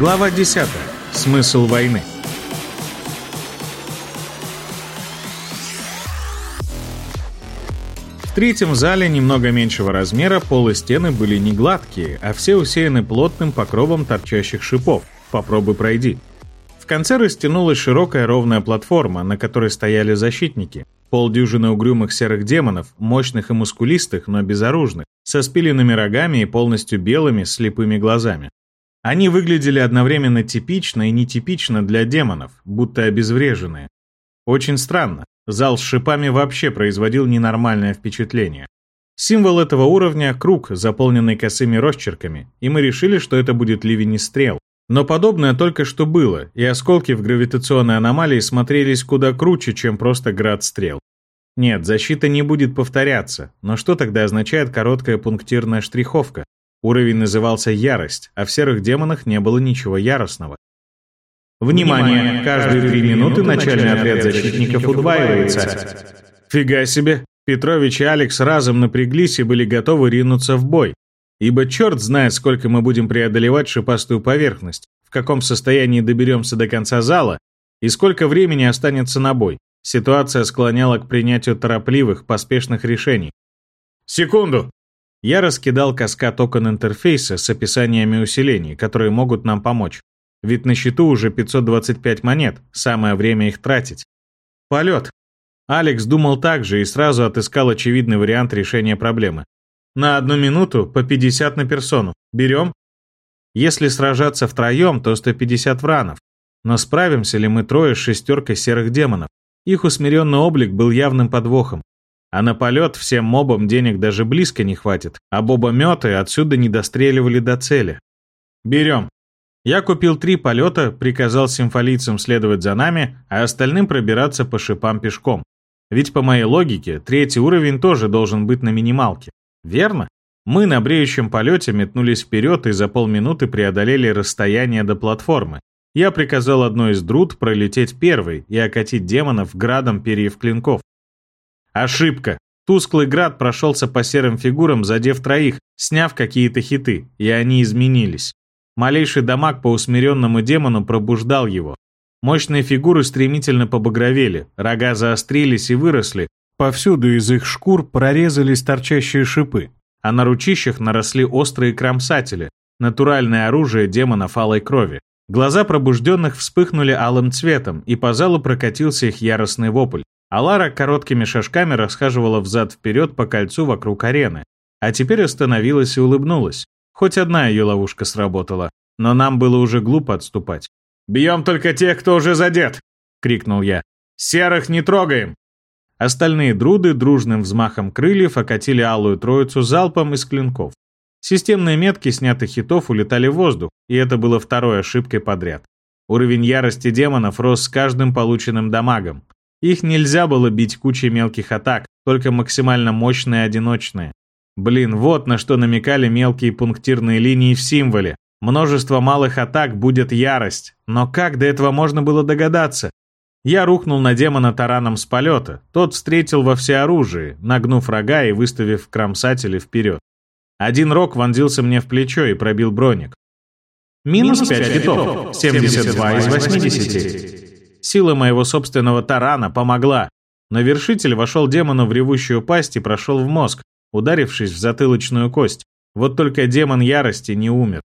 Глава 10. Смысл войны. В третьем зале немного меньшего размера пол и стены были не гладкие, а все усеяны плотным покровом торчащих шипов. Попробуй пройди. В конце растянулась широкая ровная платформа, на которой стояли защитники. Полдюжины угрюмых серых демонов, мощных и мускулистых, но безоружных, со спиленными рогами и полностью белыми, слепыми глазами. Они выглядели одновременно типично и нетипично для демонов, будто обезвреженные. Очень странно. Зал с шипами вообще производил ненормальное впечатление. Символ этого уровня — круг, заполненный косыми росчерками, и мы решили, что это будет ливень из стрел. Но подобное только что было, и осколки в гравитационной аномалии смотрелись куда круче, чем просто град стрел. Нет, защита не будет повторяться, но что тогда означает короткая пунктирная штриховка? Уровень назывался «Ярость», а в серых демонах не было ничего яростного. Внимание! Каждые три минуты начальный отряд защитников удваивается. Фига себе! Петрович и Алекс разом напряглись и были готовы ринуться в бой. Ибо черт знает, сколько мы будем преодолевать шипастую поверхность, в каком состоянии доберемся до конца зала и сколько времени останется на бой. Ситуация склоняла к принятию торопливых, поспешных решений. «Секунду!» Я раскидал каскад окон интерфейса с описаниями усилений, которые могут нам помочь. Ведь на счету уже 525 монет, самое время их тратить. Полет. Алекс думал так же и сразу отыскал очевидный вариант решения проблемы. На одну минуту по 50 на персону. Берем? Если сражаться втроем, то 150 вранов. Но справимся ли мы трое с шестеркой серых демонов? Их усмиренный облик был явным подвохом. А на полет всем мобам денег даже близко не хватит, а бобометы отсюда не достреливали до цели. Берем. Я купил три полета, приказал симфолийцам следовать за нами, а остальным пробираться по шипам пешком. Ведь по моей логике, третий уровень тоже должен быть на минималке. Верно? Мы на бреющем полете метнулись вперед и за полминуты преодолели расстояние до платформы. Я приказал одной из друд пролететь первой и окатить демонов градом перьев клинков. Ошибка. Тусклый град прошелся по серым фигурам, задев троих, сняв какие-то хиты, и они изменились. Малейший дамаг по усмиренному демону пробуждал его. Мощные фигуры стремительно побагровели, рога заострились и выросли, повсюду из их шкур прорезались торчащие шипы, а на ручищах наросли острые кромсатели, натуральное оружие демонов алой крови. Глаза пробужденных вспыхнули алым цветом, и по залу прокатился их яростный вопль. А Лара короткими шажками расхаживала взад-вперед по кольцу вокруг арены. А теперь остановилась и улыбнулась. Хоть одна ее ловушка сработала, но нам было уже глупо отступать. «Бьем только тех, кто уже задет!» — крикнул я. «Серых не трогаем!» Остальные друды дружным взмахом крыльев окатили алую троицу залпом из клинков. Системные метки снятых хитов улетали в воздух, и это было второй ошибкой подряд. Уровень ярости демонов рос с каждым полученным дамагом. Их нельзя было бить кучей мелких атак, только максимально мощные одиночные. Блин, вот на что намекали мелкие пунктирные линии в символе. Множество малых атак будет ярость. Но как до этого можно было догадаться? Я рухнул на демона тараном с полета. Тот встретил во всеоружии, нагнув рога и выставив кромсатели вперед. Один рог вонзился мне в плечо и пробил броник. Минус 5 хитов, 72 из 80. Сила моего собственного тарана помогла. Но вершитель вошел демону в ревущую пасть и прошел в мозг, ударившись в затылочную кость. Вот только демон ярости не умер.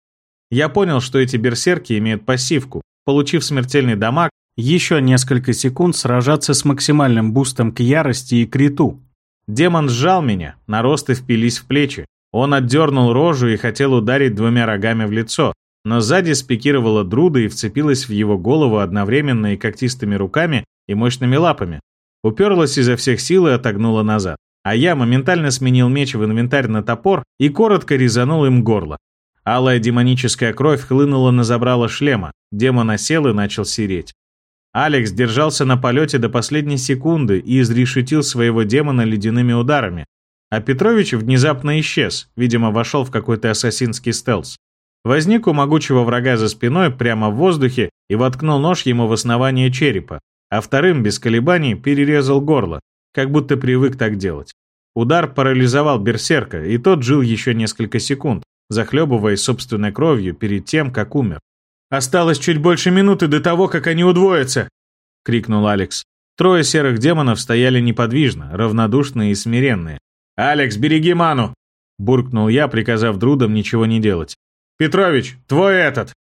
Я понял, что эти берсерки имеют пассивку. Получив смертельный дамаг, еще несколько секунд сражаться с максимальным бустом к ярости и криту. Демон сжал меня, наросты впились в плечи. Он отдернул рожу и хотел ударить двумя рогами в лицо, но сзади спикировала Друда и вцепилась в его голову одновременно и когтистыми руками, и мощными лапами. Уперлась изо всех сил и отогнула назад. А я моментально сменил меч в инвентарь на топор и коротко резанул им горло. Алая демоническая кровь хлынула на забрало шлема, демон осел и начал сереть. Алекс держался на полете до последней секунды и изрешетил своего демона ледяными ударами, а Петрович внезапно исчез, видимо, вошел в какой-то ассасинский стелс. Возник у могучего врага за спиной прямо в воздухе и воткнул нож ему в основание черепа, а вторым, без колебаний, перерезал горло, как будто привык так делать. Удар парализовал берсерка, и тот жил еще несколько секунд, захлебываясь собственной кровью перед тем, как умер. Осталось чуть больше минуты до того, как они удвоятся!» — крикнул Алекс. Трое серых демонов стояли неподвижно, равнодушные и смиренные. «Алекс, береги ману!» — буркнул я, приказав друдам ничего не делать. «Петрович, твой этот!»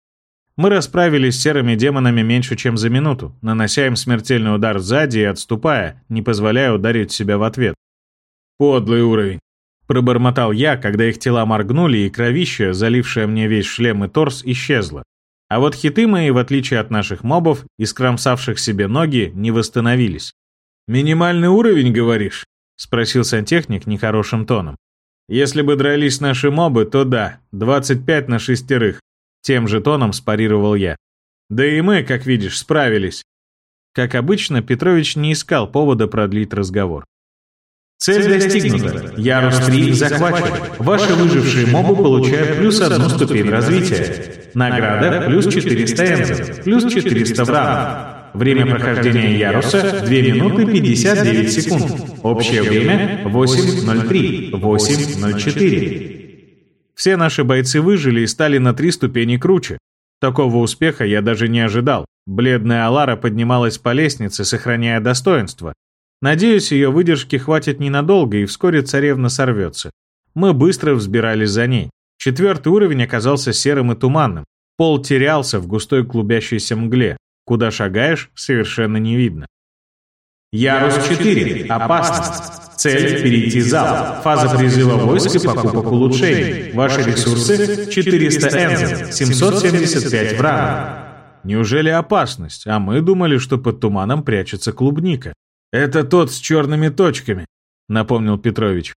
Мы расправились с серыми демонами меньше, чем за минуту, нанося им смертельный удар сзади и отступая, не позволяя ударить себя в ответ. «Подлый уровень!» Пробормотал я, когда их тела моргнули, и кровище, залившее мне весь шлем и торс, исчезло. А вот хиты мои, в отличие от наших мобов, искромсавших себе ноги, не восстановились. «Минимальный уровень, говоришь?» — спросил сантехник нехорошим тоном. «Если бы дрались наши мобы, то да, 25 на шестерых», — тем же тоном спарировал я. «Да и мы, как видишь, справились». Как обычно, Петрович не искал повода продлить разговор. Цель достигнута. Ярус 3 захвачен. Ваши выжившие мобы получают плюс одну ступень развития. Награда плюс 400 энзов, плюс 400 врагов. Время прохождения яруса 2 минуты 59 секунд. Общее время 8.03, 8.04. Все наши бойцы выжили и стали на три ступени круче. Такого успеха я даже не ожидал. Бледная Алара поднималась по лестнице, сохраняя достоинство, Надеюсь, ее выдержки хватит ненадолго, и вскоре царевна сорвется. Мы быстро взбирались за ней. Четвертый уровень оказался серым и туманным. Пол терялся в густой клубящейся мгле. Куда шагаешь, совершенно не видно. Ярус 4. Опасность. Цель – перейти зал. Фаза призыва войск и покупок улучшений. Ваши ресурсы – 400 энзов, 775 врагов. Неужели опасность? А мы думали, что под туманом прячется клубника. «Это тот с черными точками», — напомнил Петрович.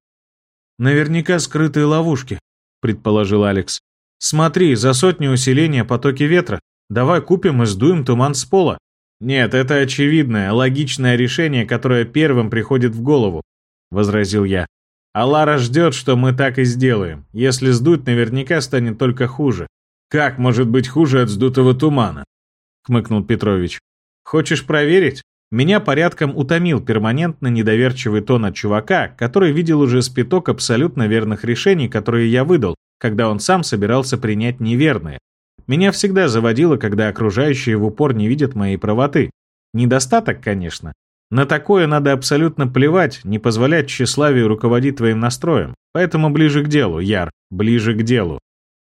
«Наверняка скрытые ловушки», — предположил Алекс. «Смотри, за сотню усиления потоки ветра. Давай купим и сдуем туман с пола». «Нет, это очевидное, логичное решение, которое первым приходит в голову», — возразил я. «А Лара ждет, что мы так и сделаем. Если сдуть, наверняка станет только хуже». «Как может быть хуже от сдутого тумана?» — хмыкнул Петрович. «Хочешь проверить?» Меня порядком утомил перманентно недоверчивый тон от чувака, который видел уже спиток абсолютно верных решений, которые я выдал, когда он сам собирался принять неверные. Меня всегда заводило, когда окружающие в упор не видят моей правоты. Недостаток, конечно. На такое надо абсолютно плевать, не позволять тщеславию руководить твоим настроем. Поэтому ближе к делу, Яр, ближе к делу.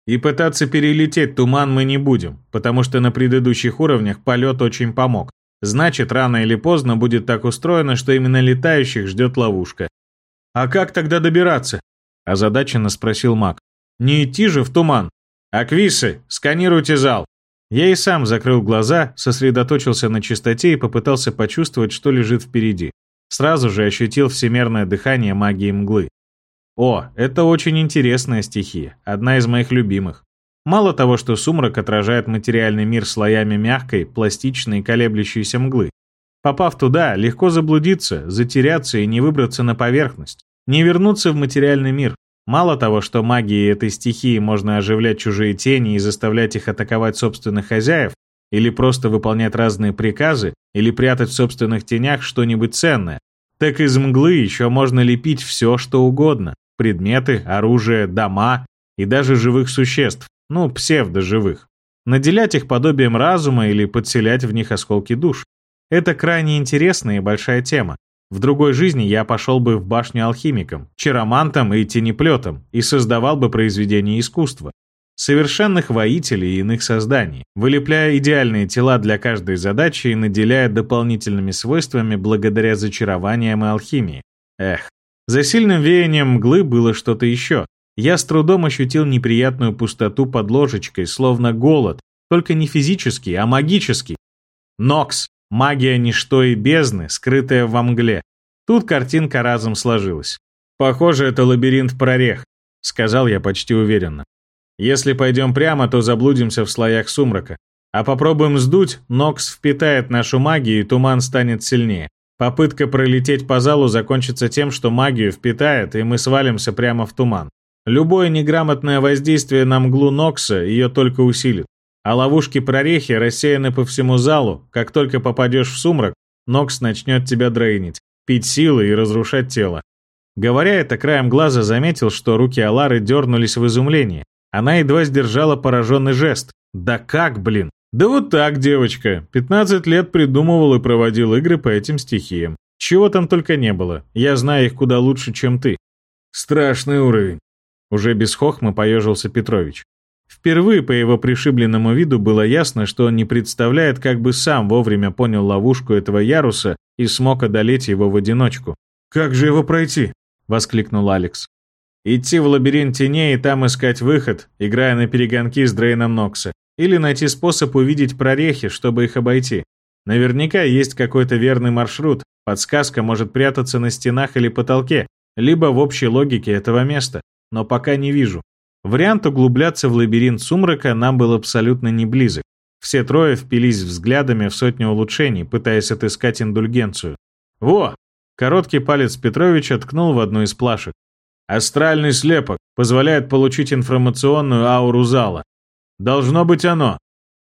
И пытаться перелететь туман мы не будем, потому что на предыдущих уровнях полет очень помог. Значит, рано или поздно будет так устроено, что именно летающих ждет ловушка. «А как тогда добираться?» – озадаченно спросил маг. «Не идти же в туман. Аквисы, сканируйте зал». Я и сам закрыл глаза, сосредоточился на чистоте и попытался почувствовать, что лежит впереди. Сразу же ощутил всемерное дыхание магии мглы. О, это очень интересная стихия, одна из моих любимых. Мало того, что сумрак отражает материальный мир слоями мягкой, пластичной и колеблющейся мглы. Попав туда, легко заблудиться, затеряться и не выбраться на поверхность, не вернуться в материальный мир. Мало того, что магией этой стихии можно оживлять чужие тени и заставлять их атаковать собственных хозяев, или просто выполнять разные приказы, или прятать в собственных тенях что-нибудь ценное, так из мглы еще можно лепить все, что угодно. Предметы, оружие, дома и даже живых существ ну, псевдоживых, наделять их подобием разума или подселять в них осколки душ. Это крайне интересная и большая тема. В другой жизни я пошел бы в башню алхимиком, чаромантом и тенеплетом и создавал бы произведения искусства. Совершенных воителей и иных созданий, вылепляя идеальные тела для каждой задачи и наделяя дополнительными свойствами благодаря зачарованиям и алхимии. Эх, за сильным веянием мглы было что-то еще, я с трудом ощутил неприятную пустоту под ложечкой, словно голод, только не физический, а магический. Нокс, магия ничто и бездны, скрытая во мгле. Тут картинка разом сложилась. «Похоже, это лабиринт прорех», — сказал я почти уверенно. «Если пойдем прямо, то заблудимся в слоях сумрака. А попробуем сдуть, Нокс впитает нашу магию, и туман станет сильнее. Попытка пролететь по залу закончится тем, что магию впитает, и мы свалимся прямо в туман. Любое неграмотное воздействие на мглу Нокса ее только усилит. А ловушки-прорехи рассеяны по всему залу. Как только попадешь в сумрак, Нокс начнет тебя дрейнить, пить силы и разрушать тело. Говоря это, краем глаза заметил, что руки Алары дернулись в изумлении. Она едва сдержала пораженный жест. Да как, блин? Да вот так, девочка. 15 лет придумывал и проводил игры по этим стихиям. Чего там только не было. Я знаю их куда лучше, чем ты. Страшный уровень. Уже без хохма поежился Петрович. Впервые по его пришибленному виду было ясно, что он не представляет, как бы сам вовремя понял ловушку этого яруса и смог одолеть его в одиночку. «Как же его пройти?» — воскликнул Алекс. «Идти в лабиринт теней и там искать выход, играя на перегонки с Дрейном Нокса. Или найти способ увидеть прорехи, чтобы их обойти. Наверняка есть какой-то верный маршрут, подсказка может прятаться на стенах или потолке, либо в общей логике этого места, но пока не вижу. Вариант углубляться в лабиринт сумрака нам был абсолютно не близок. Все трое впились взглядами в сотню улучшений, пытаясь отыскать индульгенцию. «Во!» Короткий палец Петровича ткнул в одну из плашек. «Астральный слепок позволяет получить информационную ауру зала. Должно быть оно!»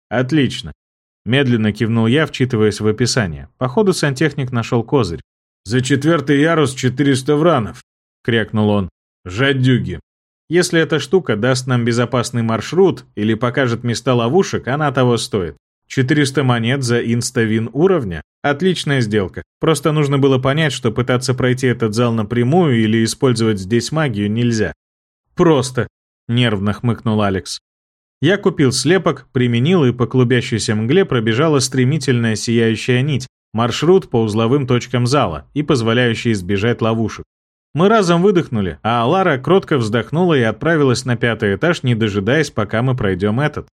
«Отлично!» Медленно кивнул я, вчитываясь в описание. Походу, сантехник нашел козырь. «За четвертый ярус 400 вранов!» — крякнул он. «Жадюги!» Если эта штука даст нам безопасный маршрут или покажет места ловушек, она того стоит. 400 монет за инставин уровня? Отличная сделка. Просто нужно было понять, что пытаться пройти этот зал напрямую или использовать здесь магию нельзя. Просто, нервно хмыкнул Алекс. Я купил слепок, применил и по клубящейся мгле пробежала стремительная сияющая нить, маршрут по узловым точкам зала и позволяющий избежать ловушек. Мы разом выдохнули, а Лара кротко вздохнула и отправилась на пятый этаж, не дожидаясь, пока мы пройдем этот.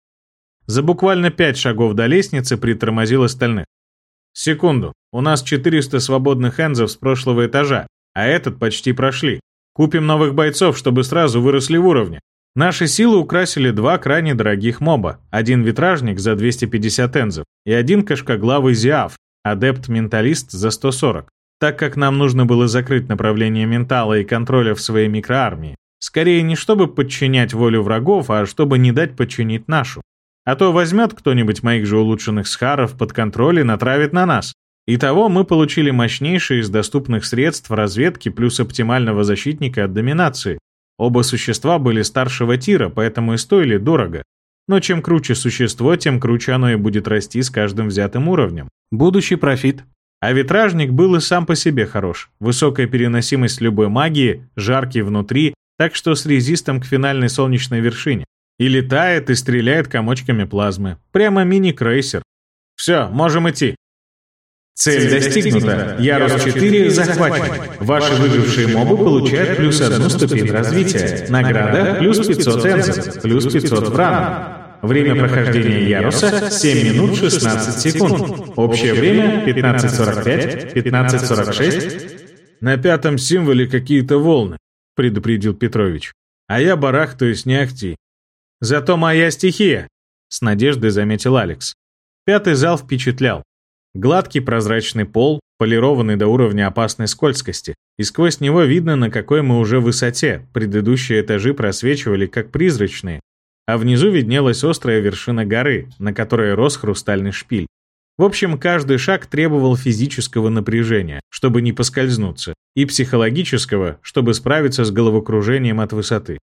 За буквально пять шагов до лестницы притормозил остальных. «Секунду, у нас 400 свободных энзов с прошлого этажа, а этот почти прошли. Купим новых бойцов, чтобы сразу выросли в уровне. Наши силы украсили два крайне дорогих моба. Один витражник за 250 энзов и один кашкоглавый зиаф, адепт-менталист за 140 так как нам нужно было закрыть направление ментала и контроля в своей микроармии. Скорее не чтобы подчинять волю врагов, а чтобы не дать подчинить нашу. А то возьмет кто-нибудь моих же улучшенных схаров под контроль и натравит на нас. Итого мы получили мощнейшие из доступных средств разведки плюс оптимального защитника от доминации. Оба существа были старшего тира, поэтому и стоили дорого. Но чем круче существо, тем круче оно и будет расти с каждым взятым уровнем. Будущий профит. А витражник был и сам по себе хорош. Высокая переносимость любой магии, жаркий внутри, так что с резистом к финальной солнечной вершине. И летает, и стреляет комочками плазмы. Прямо мини-крейсер. Все, можем идти. Цель достигнута. Ярус 4 захвачен. Ваши выжившие мобы получают плюс одну ступень развития. Награда плюс 500 энзов, плюс 500 врана. Время прохождения яруса 7 минут 16 секунд. Общее время 15.45, 15.46. На пятом символе какие-то волны, предупредил Петрович. А я барахтаюсь не ахти. Зато моя стихия, с надеждой заметил Алекс. Пятый зал впечатлял. Гладкий прозрачный пол, полированный до уровня опасной скользкости, и сквозь него видно, на какой мы уже высоте. Предыдущие этажи просвечивали как призрачные, а внизу виднелась острая вершина горы, на которой рос хрустальный шпиль. В общем, каждый шаг требовал физического напряжения, чтобы не поскользнуться, и психологического, чтобы справиться с головокружением от высоты.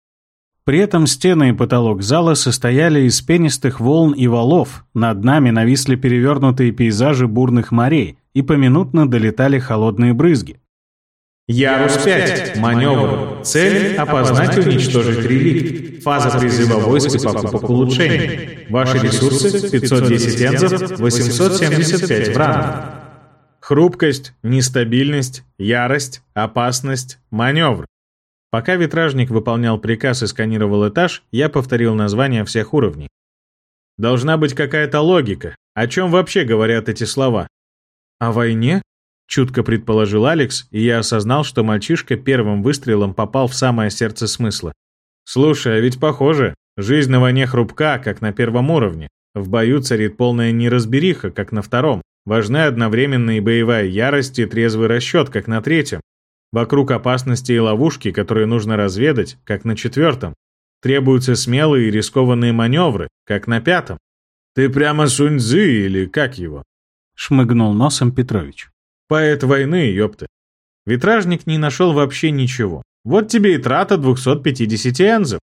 При этом стены и потолок зала состояли из пенистых волн и валов, над нами нависли перевернутые пейзажи бурных морей, и поминутно долетали холодные брызги. Ярус 5. Маневр. Цель – опознать и уничтожить реликт. Фаза призыва войск и покупок улучшений. Ваши ресурсы – 510 энзов, 875 вранов. Хрупкость, нестабильность, ярость, опасность, маневр. Пока витражник выполнял приказ и сканировал этаж, я повторил названия всех уровней. Должна быть какая-то логика. О чем вообще говорят эти слова? О войне? Чутко предположил Алекс, и я осознал, что мальчишка первым выстрелом попал в самое сердце смысла. «Слушай, а ведь похоже, жизнь на войне хрупка, как на первом уровне. В бою царит полная неразбериха, как на втором. Важны одновременно и боевая ярость, и трезвый расчет, как на третьем. Вокруг опасности и ловушки, которые нужно разведать, как на четвертом. Требуются смелые и рискованные маневры, как на пятом. «Ты прямо Сунь-Дзы или как его?» — шмыгнул носом Петрович. Поэт войны, ёпты. Витражник не нашел вообще ничего. Вот тебе и трата 250 энзов.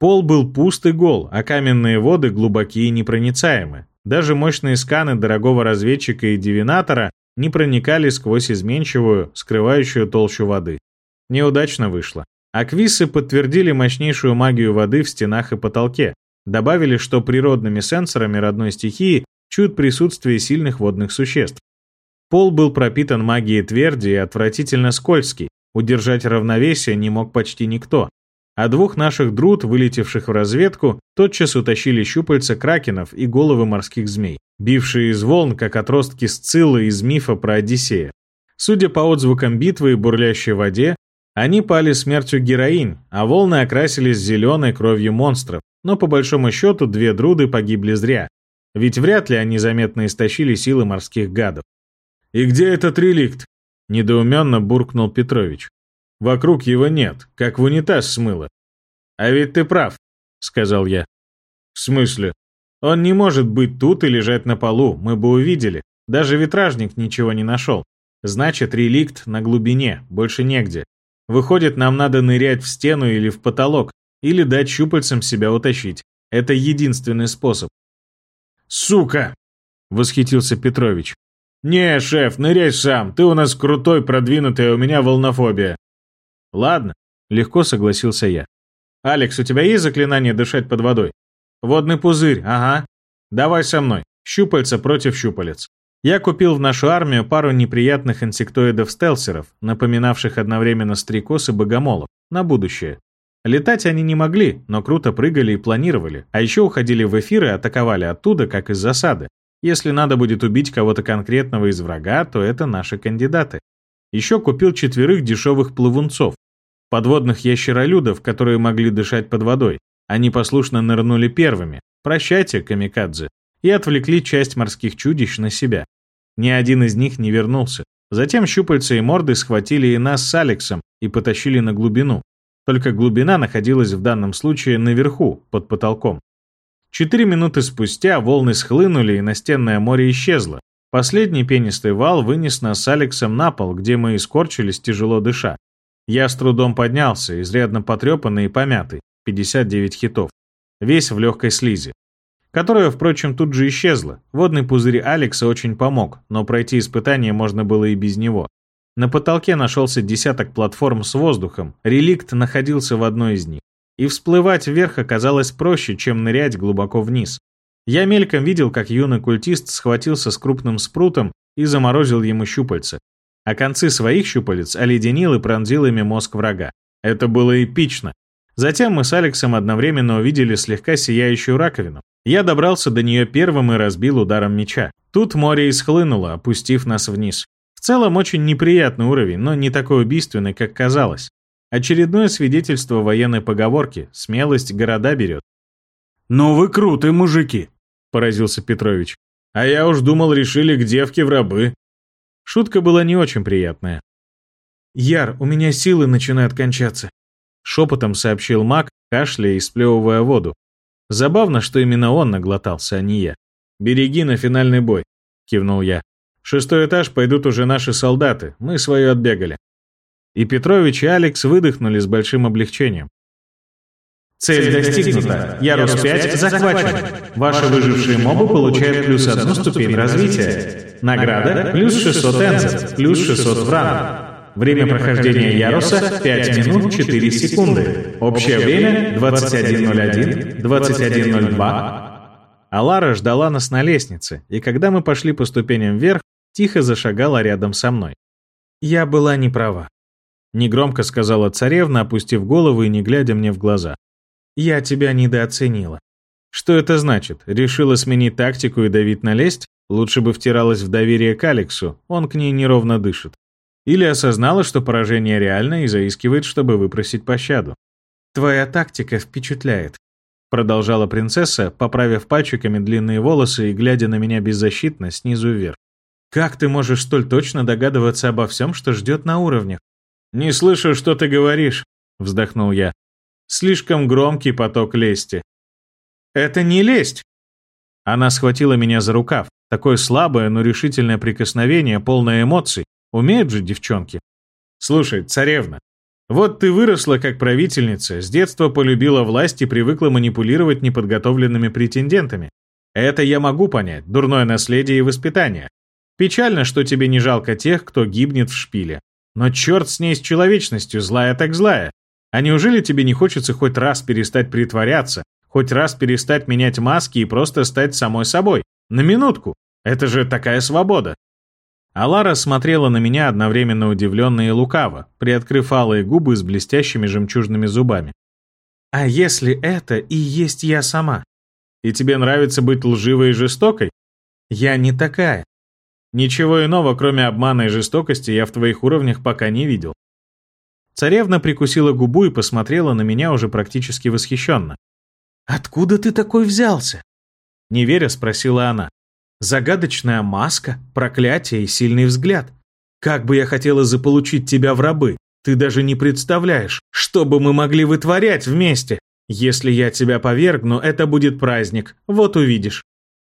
Пол был пуст и гол, а каменные воды глубокие и непроницаемы. Даже мощные сканы дорогого разведчика и дивинатора не проникали сквозь изменчивую, скрывающую толщу воды. Неудачно вышло. Аквисы подтвердили мощнейшую магию воды в стенах и потолке, добавили, что природными сенсорами родной стихии чуют присутствие сильных водных существ. Пол был пропитан магией тверди и отвратительно скользкий, удержать равновесие не мог почти никто. А двух наших друд, вылетевших в разведку, тотчас утащили щупальца кракенов и головы морских змей, бившие из волн, как отростки сциллы из мифа про Одиссея. Судя по отзвукам битвы и бурлящей воде, они пали смертью героинь, а волны окрасились зеленой кровью монстров, но по большому счету две друды погибли зря, ведь вряд ли они заметно истощили силы морских гадов. «И где этот реликт?» – недоуменно буркнул Петрович. «Вокруг его нет, как в унитаз смыло». «А ведь ты прав», – сказал я. «В смысле? Он не может быть тут и лежать на полу, мы бы увидели. Даже витражник ничего не нашел. Значит, реликт на глубине, больше негде. Выходит, нам надо нырять в стену или в потолок, или дать щупальцам себя утащить. Это единственный способ. «Сука!» — восхитился Петрович. «Не, шеф, ныряй сам. Ты у нас крутой, продвинутый, а у меня волнофобия». «Ладно», — легко согласился я. «Алекс, у тебя есть заклинание дышать под водой?» «Водный пузырь, ага. Давай со мной. Щупальца против щупалец». Я купил в нашу армию пару неприятных инсектоидов-стелсеров, напоминавших одновременно стрекоз и богомолов, на будущее. Летать они не могли, но круто прыгали и планировали, а еще уходили в эфир и атаковали оттуда, как из засады. Если надо будет убить кого-то конкретного из врага, то это наши кандидаты. Еще купил четверых дешевых плавунцов, подводных ящеролюдов, которые могли дышать под водой. Они послушно нырнули первыми, прощайте, камикадзе, и отвлекли часть морских чудищ на себя. Ни один из них не вернулся. Затем щупальца и морды схватили и нас с Алексом и потащили на глубину. Только глубина находилась в данном случае наверху, под потолком. Четыре минуты спустя волны схлынули, и настенное море исчезло. Последний пенистый вал вынес нас с Алексом на пол, где мы искорчились, тяжело дыша. Я с трудом поднялся, изрядно потрепанный и помятый, 59 хитов, весь в легкой слизи которая, впрочем, тут же исчезла. Водный пузырь Алекса очень помог, но пройти испытание можно было и без него. На потолке нашелся десяток платформ с воздухом, реликт находился в одной из них. И всплывать вверх оказалось проще, чем нырять глубоко вниз. Я мельком видел, как юный культист схватился с крупным спрутом и заморозил ему щупальца. А концы своих щупалец оледенил и пронзил ими мозг врага. Это было эпично. Затем мы с Алексом одновременно увидели слегка сияющую раковину. Я добрался до нее первым и разбил ударом меча. Тут море исхлынуло, опустив нас вниз. В целом очень неприятный уровень, но не такой убийственный, как казалось. Очередное свидетельство военной поговорки «смелость города берет». «Ну вы крутые мужики», — поразился Петрович. «А я уж думал, решили к девке в рабы». Шутка была не очень приятная. «Яр, у меня силы начинают кончаться», — шепотом сообщил маг, кашляя и сплевывая воду. Забавно, что именно он наглотался, а не я. «Береги на финальный бой», — кивнул я. «Шестой этаж пойдут уже наши солдаты, мы свое отбегали». И Петрович и Алекс выдохнули с большим облегчением. Цель достигнута. Ярус 5 захвачен. Ваши выжившие мобы получают плюс одну ступень развития. Награда – плюс 600 энзов, плюс 600 врана. Время прохождения яруса 5 минут 4 секунды. Общее время 21.01, 21.02. Алара ждала нас на лестнице, и когда мы пошли по ступеням вверх, тихо зашагала рядом со мной. «Я была не права», — негромко сказала царевна, опустив голову и не глядя мне в глаза. «Я тебя недооценила». Что это значит? Решила сменить тактику и давить на лесть? Лучше бы втиралась в доверие к Алексу, он к ней неровно дышит. Или осознала, что поражение реально и заискивает, чтобы выпросить пощаду. «Твоя тактика впечатляет», — продолжала принцесса, поправив пальчиками длинные волосы и глядя на меня беззащитно снизу вверх. «Как ты можешь столь точно догадываться обо всем, что ждет на уровнях?» «Не слышу, что ты говоришь», — вздохнул я. «Слишком громкий поток лести». «Это не лесть!» Она схватила меня за рукав. Такое слабое, но решительное прикосновение, полное эмоций. Умеют же девчонки. Слушай, царевна, Вот ты выросла как правительница, с детства полюбила власть и привыкла манипулировать неподготовленными претендентами. Это я могу понять, дурное наследие и воспитание. Печально, что тебе не жалко тех, кто гибнет в шпиле. Но черт с ней с человечностью, злая так злая. А неужели тебе не хочется хоть раз перестать притворяться, хоть раз перестать менять маски и просто стать самой собой? На минутку. Это же такая свобода. Алара смотрела на меня одновременно удивленно и лукаво, приоткрыв алые губы с блестящими жемчужными зубами. «А если это и есть я сама? И тебе нравится быть лживой и жестокой? Я не такая. Ничего иного, кроме обмана и жестокости, я в твоих уровнях пока не видел». Царевна прикусила губу и посмотрела на меня уже практически восхищенно. «Откуда ты такой взялся?» Не веря, спросила она. Загадочная маска, проклятие и сильный взгляд. Как бы я хотела заполучить тебя в рабы. Ты даже не представляешь, что бы мы могли вытворять вместе. Если я тебя повергну, это будет праздник. Вот увидишь.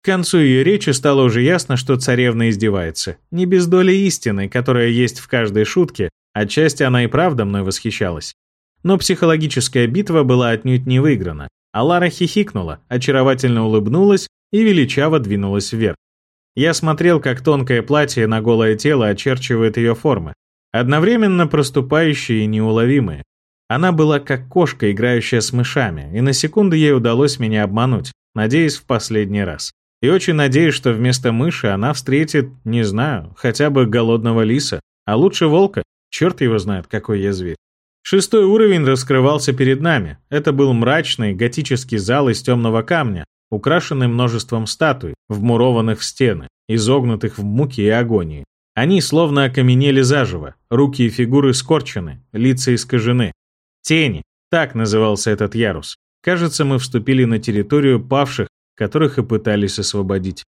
К концу ее речи стало уже ясно, что царевна издевается. Не без доли истины, которая есть в каждой шутке, отчасти она и правда мной восхищалась. Но психологическая битва была отнюдь не выиграна. А Лара хихикнула, очаровательно улыбнулась и величаво двинулась вверх. Я смотрел, как тонкое платье на голое тело очерчивает ее формы, одновременно проступающие и неуловимые. Она была как кошка, играющая с мышами, и на секунду ей удалось меня обмануть, надеясь в последний раз. И очень надеюсь, что вместо мыши она встретит, не знаю, хотя бы голодного лиса, а лучше волка, черт его знает, какой я зверь. Шестой уровень раскрывался перед нами. Это был мрачный готический зал из темного камня, украшенный множеством статуй, вмурованных в стены, изогнутых в муке и агонии. Они словно окаменели заживо, руки и фигуры скорчены, лица искажены. Тени, так назывался этот ярус. Кажется, мы вступили на территорию павших, которых и пытались освободить.